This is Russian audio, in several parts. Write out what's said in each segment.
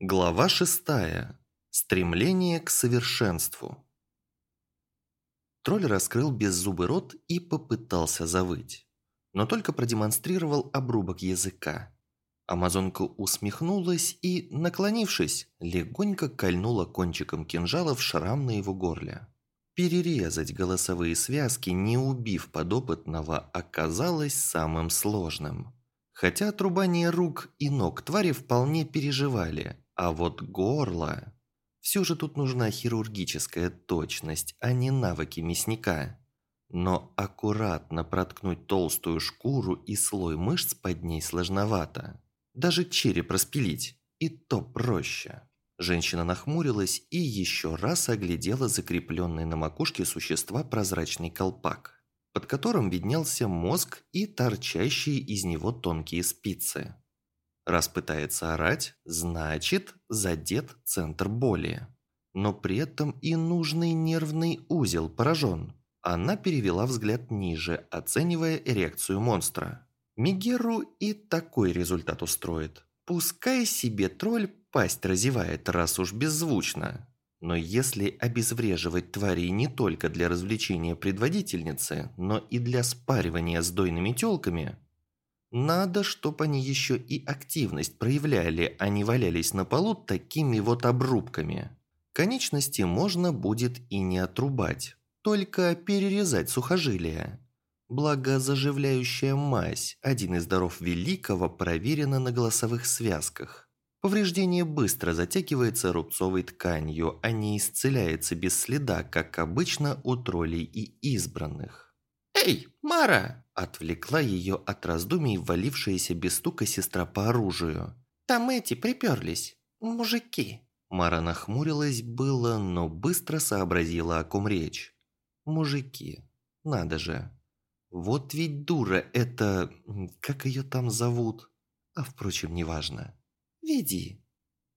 Глава шестая. Стремление к совершенству. Тролль раскрыл беззубый рот и попытался завыть, но только продемонстрировал обрубок языка. Амазонка усмехнулась и, наклонившись, легонько кольнула кончиком кинжала в шрам на его горле. Перерезать голосовые связки, не убив подопытного, оказалось самым сложным. Хотя отрубание рук и ног твари вполне переживали – а вот горло... Все же тут нужна хирургическая точность, а не навыки мясника. Но аккуратно проткнуть толстую шкуру и слой мышц под ней сложновато. Даже череп распилить, и то проще. Женщина нахмурилась и еще раз оглядела закрепленный на макушке существа прозрачный колпак, под которым виднелся мозг и торчащие из него тонкие спицы. Раз пытается орать, значит задет центр боли. Но при этом и нужный нервный узел поражен. Она перевела взгляд ниже, оценивая эрекцию монстра. Мигеру и такой результат устроит. Пускай себе тролль пасть разевает, раз уж беззвучно. Но если обезвреживать тварей не только для развлечения предводительницы, но и для спаривания с дойными тёлками, надо, чтобы они еще и активность проявляли, а не валялись на полу такими вот обрубками. Конечности можно будет и не отрубать, только перерезать сухожилия. Благо, заживляющая мазь, один из даров великого, проверена на голосовых связках. Повреждение быстро затягивается рубцовой тканью, а не исцеляется без следа, как обычно у троллей и избранных. «Эй, Мара!» Отвлекла ее от раздумий валившаяся без стука сестра по оружию. «Там эти приперлись, мужики». Мара нахмурилась было, но быстро сообразила, о ком речь. «Мужики. Надо же. Вот ведь дура это... Как ее там зовут? А впрочем, неважно. Веди».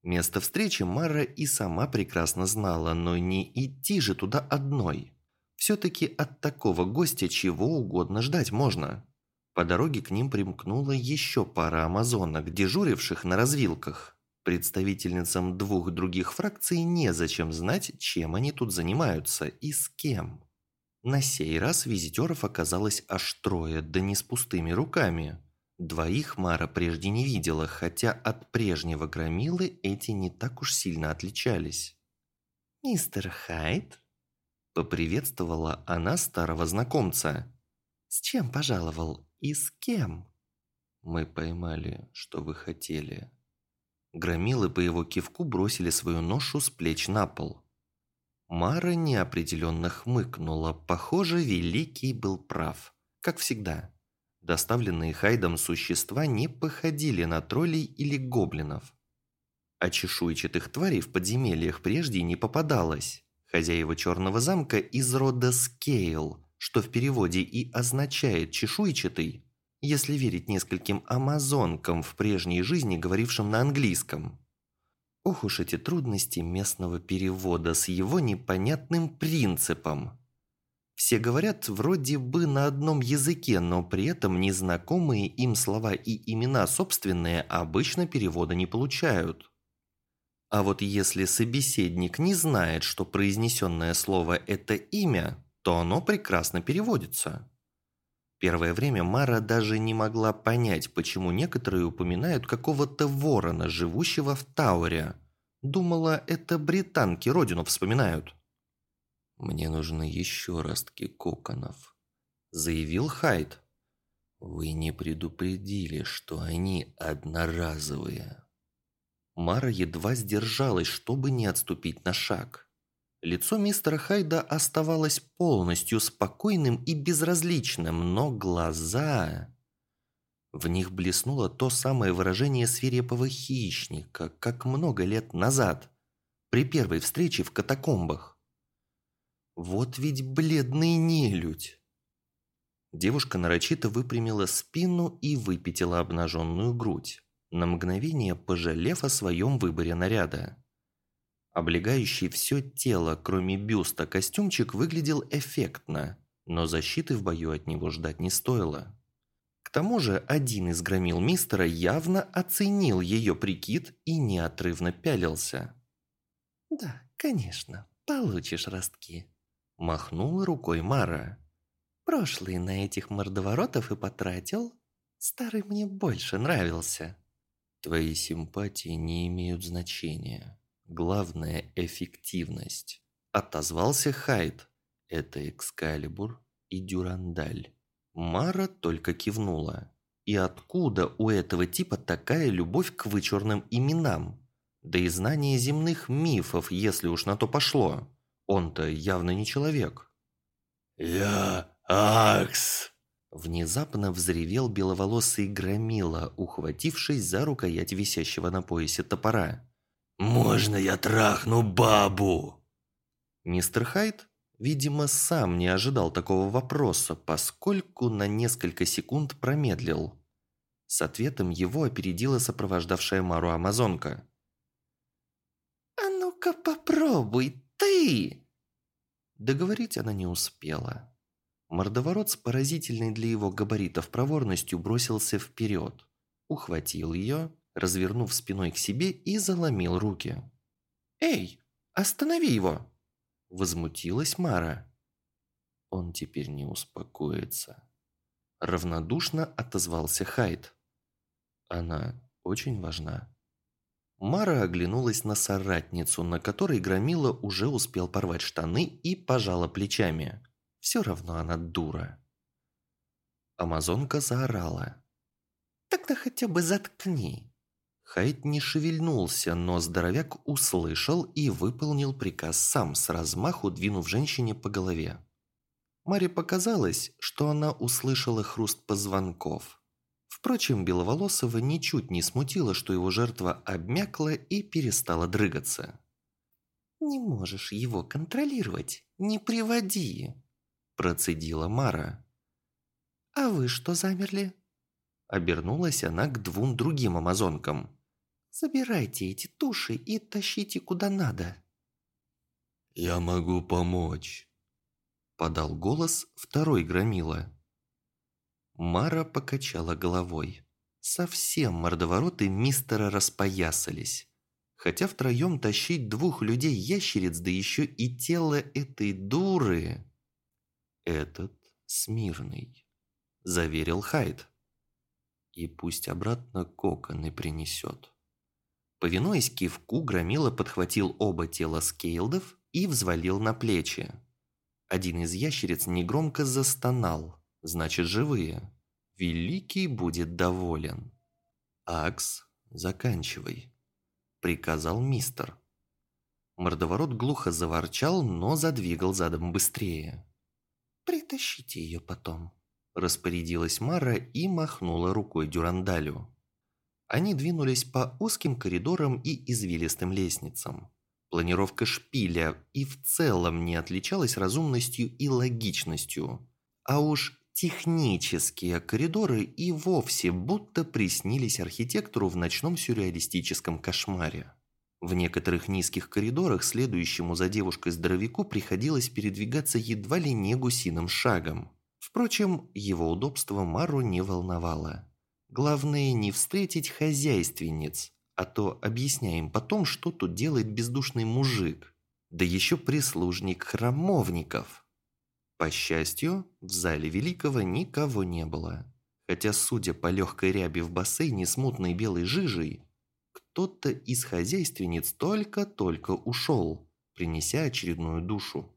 Место встречи Мара и сама прекрасно знала, но не идти же туда одной. Все-таки от такого гостя чего угодно ждать можно. По дороге к ним примкнула еще пара амазонок, дежуривших на развилках. Представительницам двух других фракций незачем знать, чем они тут занимаются и с кем. На сей раз визитеров оказалось аж трое, да не с пустыми руками. Двоих Мара прежде не видела, хотя от прежнего громилы эти не так уж сильно отличались. «Мистер Хайт?» Поприветствовала она старого знакомца. «С чем пожаловал и с кем?» «Мы поймали, что вы хотели». Громилы по его кивку бросили свою ношу с плеч на пол. Мара неопределенно хмыкнула. Похоже, Великий был прав. Как всегда. Доставленные Хайдом существа не походили на троллей или гоблинов. А чешуйчатых тварей в подземельях прежде не попадалось. Хозяева черного замка из рода Скейл, что в переводе и означает «чешуйчатый», если верить нескольким амазонкам в прежней жизни, говорившим на английском. Ох уж эти трудности местного перевода с его непонятным принципом. Все говорят вроде бы на одном языке, но при этом незнакомые им слова и имена собственные обычно перевода не получают. А вот если собеседник не знает, что произнесенное слово – это имя, то оно прекрасно переводится. Первое время Мара даже не могла понять, почему некоторые упоминают какого-то ворона, живущего в Тауре. Думала, это британки родину вспоминают. «Мне нужны еще ростки коконов», – заявил Хайд. «Вы не предупредили, что они одноразовые». Мара едва сдержалась, чтобы не отступить на шаг. Лицо мистера Хайда оставалось полностью спокойным и безразличным, но глаза... В них блеснуло то самое выражение свирепого хищника, как много лет назад, при первой встрече в катакомбах. Вот ведь бледный нелюдь! Девушка нарочито выпрямила спину и выпятила обнаженную грудь на мгновение пожалев о своем выборе наряда. Облегающий все тело, кроме бюста, костюмчик выглядел эффектно, но защиты в бою от него ждать не стоило. К тому же один из громил мистера явно оценил ее прикид и неотрывно пялился. «Да, конечно, получишь ростки», – махнула рукой Мара. «Прошлый на этих мордоворотов и потратил. Старый мне больше нравился». «Твои симпатии не имеют значения. Главное – эффективность», – отозвался Хайд. «Это Экскалибур и Дюрандаль». Мара только кивнула. И откуда у этого типа такая любовь к вычурным именам? Да и знание земных мифов, если уж на то пошло. Он-то явно не человек. «Я Акс!» Внезапно взревел беловолосый громила, ухватившись за рукоять висящего на поясе топора. «Можно я трахну бабу?» Мистер Хайт Видимо, сам не ожидал такого вопроса, поскольку на несколько секунд промедлил. С ответом его опередила сопровождавшая Мару амазонка. «А ну-ка попробуй, ты!» Договорить она не успела. Мордоворот с поразительной для его габаритов проворностью бросился вперед, ухватил ее, развернув спиной к себе и заломил руки. «Эй, останови его!» Возмутилась Мара. Он теперь не успокоится. Равнодушно отозвался Хайд. Она очень важна. Мара оглянулась на соратницу, на которой Громила уже успел порвать штаны и пожала плечами. Все равно она дура. Амазонка заорала. «Тогда хотя бы заткни!» Хайт не шевельнулся, но здоровяк услышал и выполнил приказ сам, с размаху двинув женщине по голове. Маре показалось, что она услышала хруст позвонков. Впрочем, Беловолосова ничуть не смутило, что его жертва обмякла и перестала дрыгаться. «Не можешь его контролировать, не приводи», – процедила Мара. «А вы что замерли?» Обернулась она к двум другим амазонкам. Забирайте эти туши и тащите куда надо. Я могу помочь, подал голос второй громила. Мара покачала головой. Совсем мордовороты мистера распоясались. Хотя втроем тащить двух людей-ящериц, да еще и тело этой дуры... Этот смирный, заверил Хайд. И пусть обратно коконы принесет. Повинуясь кивку, Громила подхватил оба тела скейлдов и взвалил на плечи. Один из ящериц негромко застонал, значит живые. Великий будет доволен. «Акс, заканчивай», – приказал мистер. Мордоворот глухо заворчал, но задвигал задом быстрее. «Притащите ее потом», – распорядилась Мара и махнула рукой Дюрандалю. Они двинулись по узким коридорам и извилистым лестницам. Планировка шпиля и в целом не отличалась разумностью и логичностью. А уж технические коридоры и вовсе будто приснились архитектору в ночном сюрреалистическом кошмаре. В некоторых низких коридорах следующему за девушкой-здоровяку приходилось передвигаться едва ли не гусиным шагом. Впрочем, его удобство Мару не волновало. Главное не встретить хозяйственниц, а то объясняем потом, что тут делает бездушный мужик. Да еще прислужник храмовников. По счастью, в зале Великого никого не было. Хотя, судя по легкой ряби в бассейне с мутной белой жижей, кто-то из хозяйственниц только-только ушел, принеся очередную душу.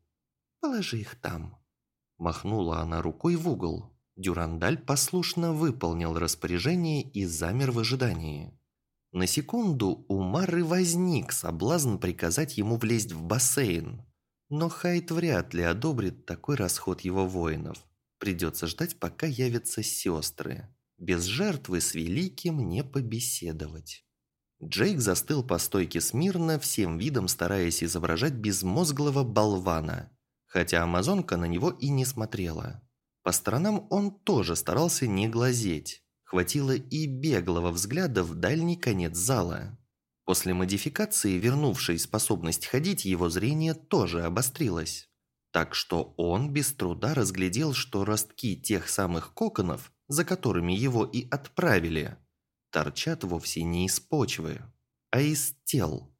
«Положи их там», – махнула она рукой в угол. Дюрандаль послушно выполнил распоряжение и замер в ожидании. На секунду у Мары возник соблазн приказать ему влезть в бассейн. Но Хайт вряд ли одобрит такой расход его воинов. Придется ждать, пока явятся сестры. Без жертвы с Великим не побеседовать. Джейк застыл по стойке смирно, всем видом стараясь изображать безмозглого болвана. Хотя амазонка на него и не смотрела. По сторонам он тоже старался не глазеть. Хватило и беглого взгляда в дальний конец зала. После модификации, вернувшей способность ходить, его зрение тоже обострилось. Так что он без труда разглядел, что ростки тех самых коконов за которыми его и отправили, торчат вовсе не из почвы, а из тел,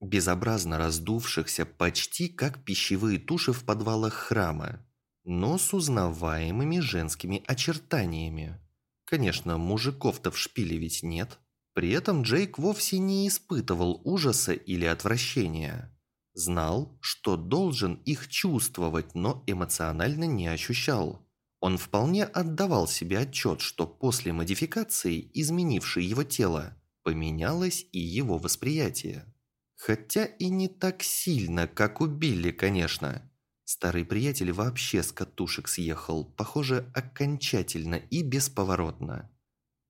безобразно раздувшихся почти как пищевые туши в подвалах храма, но с узнаваемыми женскими очертаниями. Конечно, мужиков-то в шпиле ведь нет. При этом Джейк вовсе не испытывал ужаса или отвращения. Знал, что должен их чувствовать, но эмоционально не ощущал. Он вполне отдавал себе отчет, что после модификации, изменившей его тело, поменялось и его восприятие. Хотя и не так сильно, как у Билли, конечно. Старый приятель вообще с катушек съехал, похоже, окончательно и бесповоротно.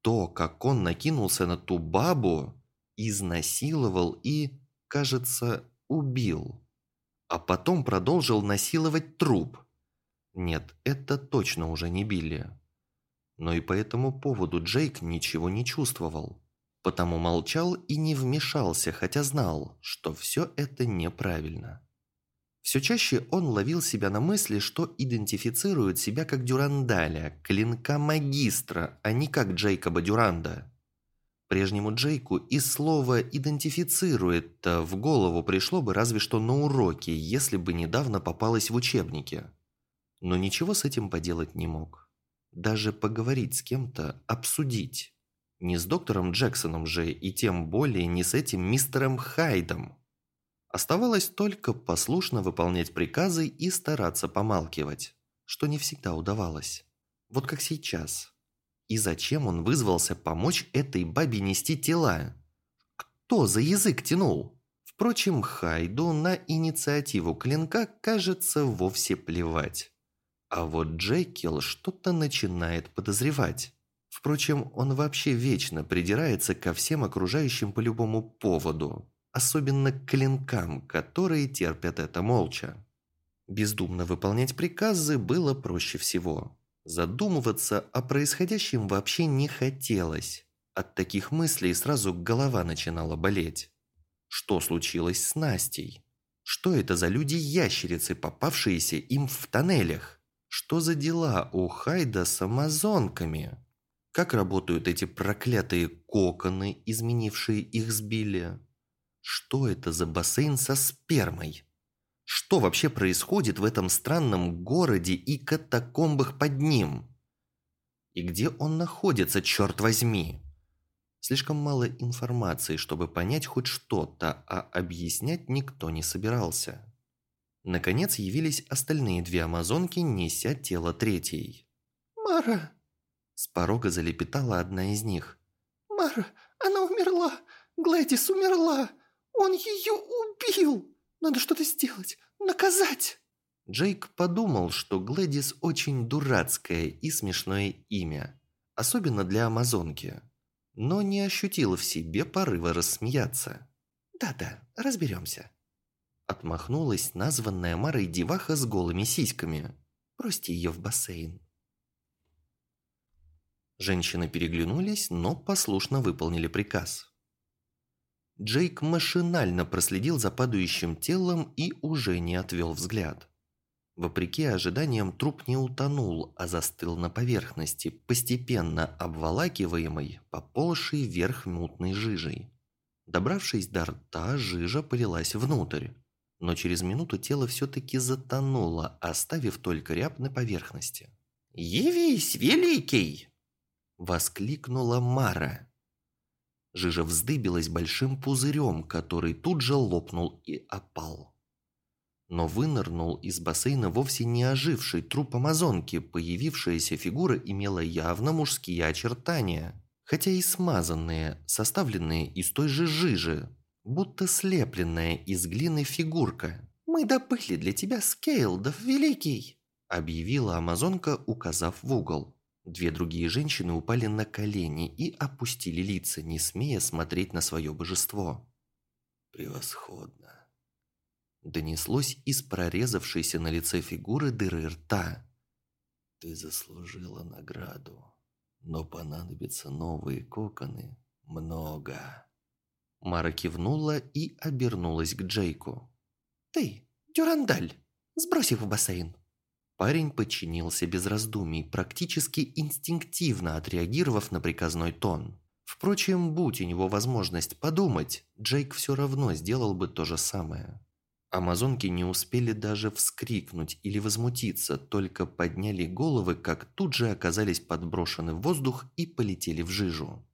То, как он накинулся на ту бабу, изнасиловал и, кажется, убил. А потом продолжил насиловать труп. Нет, это точно уже не Билли. Но и по этому поводу Джейк ничего не чувствовал. Потому молчал и не вмешался, хотя знал, что все это неправильно. Все чаще он ловил себя на мысли, что идентифицирует себя как Дюрандаля, клинка магистра, а не как Джейкоба Дюранда. Прежнему Джейку и слово «идентифицирует» в голову пришло бы разве что на уроке, если бы недавно попалось в учебнике. Но ничего с этим поделать не мог. Даже поговорить с кем-то, обсудить. Не с доктором Джексоном же, и тем более не с этим мистером Хайдом. Оставалось только послушно выполнять приказы и стараться помалкивать, что не всегда удавалось. Вот как сейчас. И зачем он вызвался помочь этой бабе нести тела? Кто за язык тянул? Впрочем, Хайду на инициативу клинка, кажется, вовсе плевать. А вот Джекил что-то начинает подозревать. Впрочем, он вообще вечно придирается ко всем окружающим по любому поводу особенно к клинкам, которые терпят это молча. Бездумно выполнять приказы было проще всего. Задумываться о происходящем вообще не хотелось. От таких мыслей сразу голова начинала болеть. Что случилось с Настей? Что это за люди-ящерицы, попавшиеся им в тоннелях? Что за дела у Хайда с амазонками? Как работают эти проклятые коконы, изменившие их с? Что это за бассейн со спермой? Что вообще происходит в этом странном городе и катакомбах под ним? И где он находится, черт возьми? Слишком мало информации, чтобы понять хоть что-то, а объяснять никто не собирался. Наконец явились остальные две амазонки, неся тело третьей. «Мара!» С порога залепетала одна из них. «Мара, она умерла! Глэдис умерла! Он ее убил! Надо что-то сделать! Наказать!» Джейк подумал, что Глэдис очень дурацкое и смешное имя, особенно для амазонки, но не ощутил в себе порыва рассмеяться. «Да-да, разберемся», – отмахнулась названная Марой деваха с голыми сиськами. «Бросьте ее в бассейн». Женщины переглянулись, но послушно выполнили приказ. Джейк машинально проследил за падающим телом и уже не отвел взгляд. Вопреки ожиданиям, труп не утонул, а застыл на поверхности, постепенно обволакиваемой, поползшей вверх мутной жижей. Добравшись до рта, жижа полилась внутрь. Но через минуту тело все-таки затонуло, оставив только ряб на поверхности. «Явись, великий!» Воскликнула Мара. Жижа вздыбилась большим пузырем, который тут же лопнул и опал. Но вынырнул из бассейна вовсе не оживший труп амазонки, появившаяся фигура имела явно мужские очертания, хотя и смазанные, составленные из той же жижи, будто слепленная из глины фигурка. «Мы добыли для тебя скейлдов, великий!» объявила амазонка, указав в угол. Две другие женщины упали на колени и опустили лица, не смея смотреть на свое божество. «Превосходно!» Донеслось из прорезавшейся на лице фигуры дыры рта. «Ты заслужила награду, но понадобятся новые коконы. Много!» Мара кивнула и обернулась к Джейку. «Ты, Дюрандаль, сбрось их в бассейн!» Парень подчинился без раздумий, практически инстинктивно отреагировав на приказной тон. Впрочем, будь у него возможность подумать, Джейк все равно сделал бы то же самое. Амазонки не успели даже вскрикнуть или возмутиться, только подняли головы, как тут же оказались подброшены в воздух и полетели в жижу.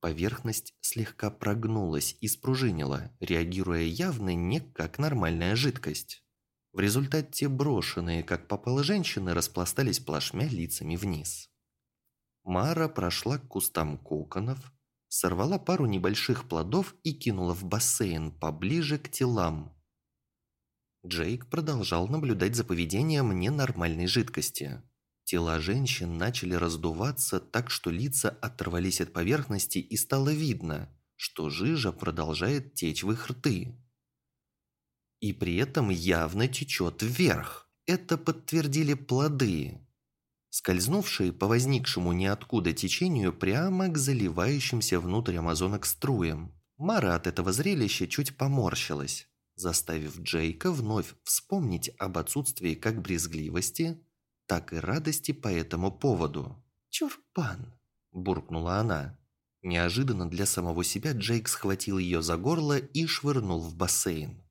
Поверхность слегка прогнулась и спружинила, реагируя явно не как нормальная жидкость. В результате брошенные, как попало женщины, распластались плашмя лицами вниз. Мара прошла к кустам коконов, сорвала пару небольших плодов и кинула в бассейн поближе к телам. Джейк продолжал наблюдать за поведением ненормальной жидкости. Тела женщин начали раздуваться так, что лица оторвались от поверхности и стало видно, что жижа продолжает течь в их рты и при этом явно течет вверх. Это подтвердили плоды, скользнувшие по возникшему ниоткуда течению прямо к заливающимся внутрь амазонок струям. Мара от этого зрелища чуть поморщилась, заставив Джейка вновь вспомнить об отсутствии как брезгливости, так и радости по этому поводу. «Чурпан!» – буркнула она. Неожиданно для самого себя Джейк схватил ее за горло и швырнул в бассейн.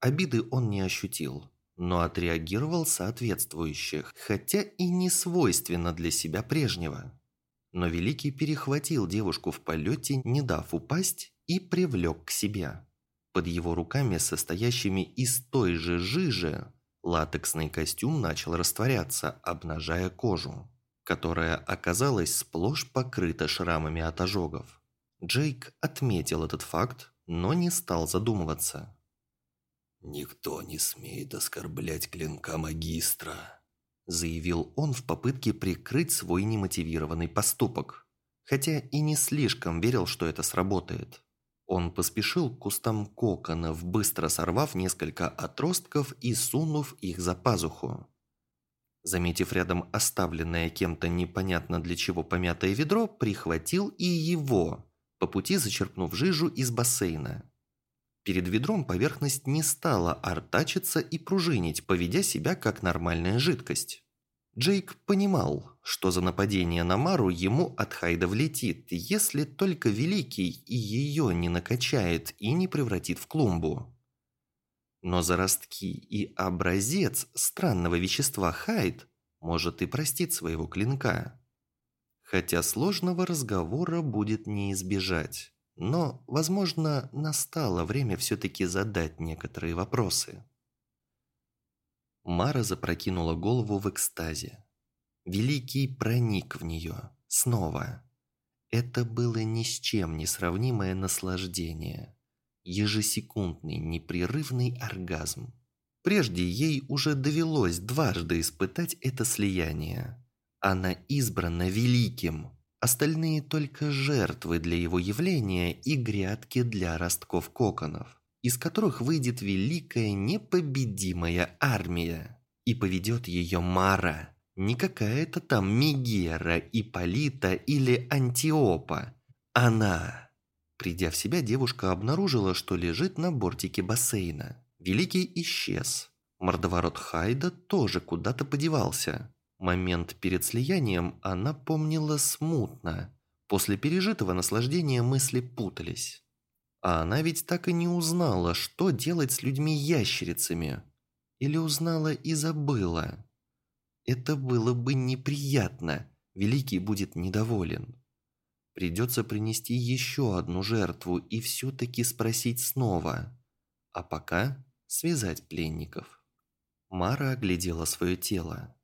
Обиды он не ощутил, но отреагировал соответствующе, хотя и не свойственно для себя прежнего. Но Великий перехватил девушку в полете, не дав упасть, и привлек к себе. Под его руками, состоящими из той же жижи, латексный костюм начал растворяться, обнажая кожу, которая оказалась сплошь покрыта шрамами от ожогов. Джейк отметил этот факт, но не стал задумываться. «Никто не смеет оскорблять клинка магистра», заявил он в попытке прикрыть свой немотивированный поступок. Хотя и не слишком верил, что это сработает. Он поспешил к кустам коконов, быстро сорвав несколько отростков и сунув их за пазуху. Заметив рядом оставленное кем-то непонятно для чего помятое ведро, прихватил и его, по пути зачерпнув жижу из бассейна. Перед ведром поверхность не стала артачиться и пружинить, поведя себя как нормальная жидкость. Джейк понимал, что за нападение на Мару ему от Хайда влетит, если только Великий и ее не накачает и не превратит в клумбу. Но за ростки и образец странного вещества Хайд может и простить своего клинка. Хотя сложного разговора будет не избежать. Но, возможно, настало время все-таки задать некоторые вопросы. Мара запрокинула голову в экстазе. Великий проник в нее. Снова. Это было ни с чем не сравнимое наслаждение. Ежесекундный, непрерывный оргазм. Прежде ей уже довелось дважды испытать это слияние. Она избрана великим, Остальные только жертвы для его явления и грядки для ростков коконов, из которых выйдет великая непобедимая армия. И поведет ее Мара, не какая-то там Мегера, Иполита или Антиопа. Она. Придя в себя, девушка обнаружила, что лежит на бортике бассейна. Великий исчез. Мордоворот Хайда тоже куда-то подевался. Момент перед слиянием она помнила смутно. После пережитого наслаждения мысли путались. А она ведь так и не узнала, что делать с людьми-ящерицами. Или узнала и забыла. Это было бы неприятно. Великий будет недоволен. Придется принести еще одну жертву и все-таки спросить снова. А пока связать пленников. Мара оглядела свое тело.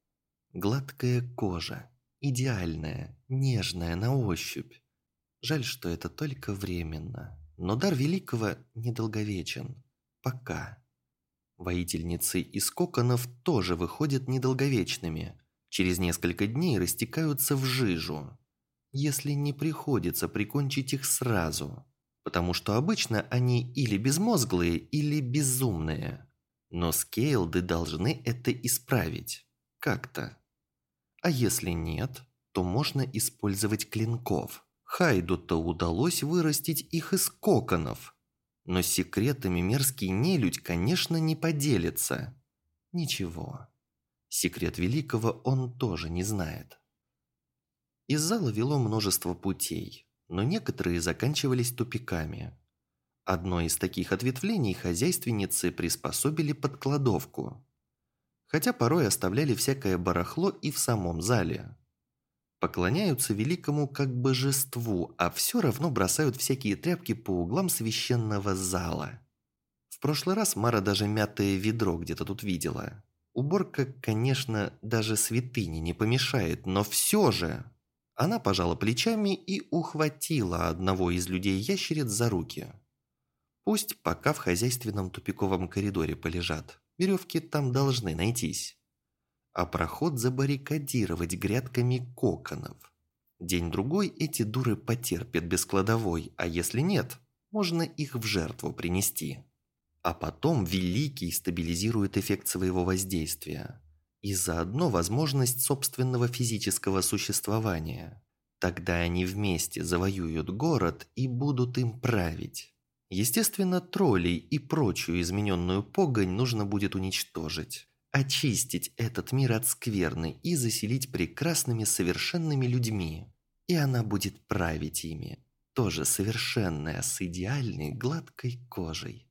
Гладкая кожа, идеальная, нежная на ощупь. Жаль, что это только временно. Но дар великого недолговечен. Пока. Воительницы из коконов тоже выходят недолговечными. Через несколько дней растекаются в жижу. Если не приходится прикончить их сразу. Потому что обычно они или безмозглые, или безумные. Но скейлды должны это исправить. Как-то. А если нет, то можно использовать клинков. Хайду-то удалось вырастить их из коконов. Но секретами мерзкий нелюдь, конечно, не поделится. Ничего. Секрет Великого он тоже не знает. Из зала вело множество путей, но некоторые заканчивались тупиками. Одно из таких ответвлений хозяйственницы приспособили под кладовку. Хотя порой оставляли всякое барахло и в самом зале. Поклоняются великому как божеству, а все равно бросают всякие тряпки по углам священного зала. В прошлый раз Мара даже мятое ведро где-то тут видела. Уборка, конечно, даже святыне не помешает, но все же... Она пожала плечами и ухватила одного из людей-ящериц за руки. Пусть пока в хозяйственном тупиковом коридоре полежат. Веревки там должны найтись. А проход забаррикадировать грядками коконов. День-другой эти дуры потерпят без кладовой, а если нет, можно их в жертву принести. А потом Великий стабилизирует эффект своего воздействия. И заодно возможность собственного физического существования. Тогда они вместе завоюют город и будут им править. Естественно, троллей и прочую измененную погонь нужно будет уничтожить. Очистить этот мир от скверны и заселить прекрасными совершенными людьми. И она будет править ими. Тоже совершенная, с идеальной гладкой кожей.